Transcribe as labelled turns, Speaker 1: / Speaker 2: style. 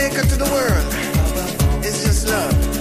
Speaker 1: Jamaica to the world. It's just love. It's just love.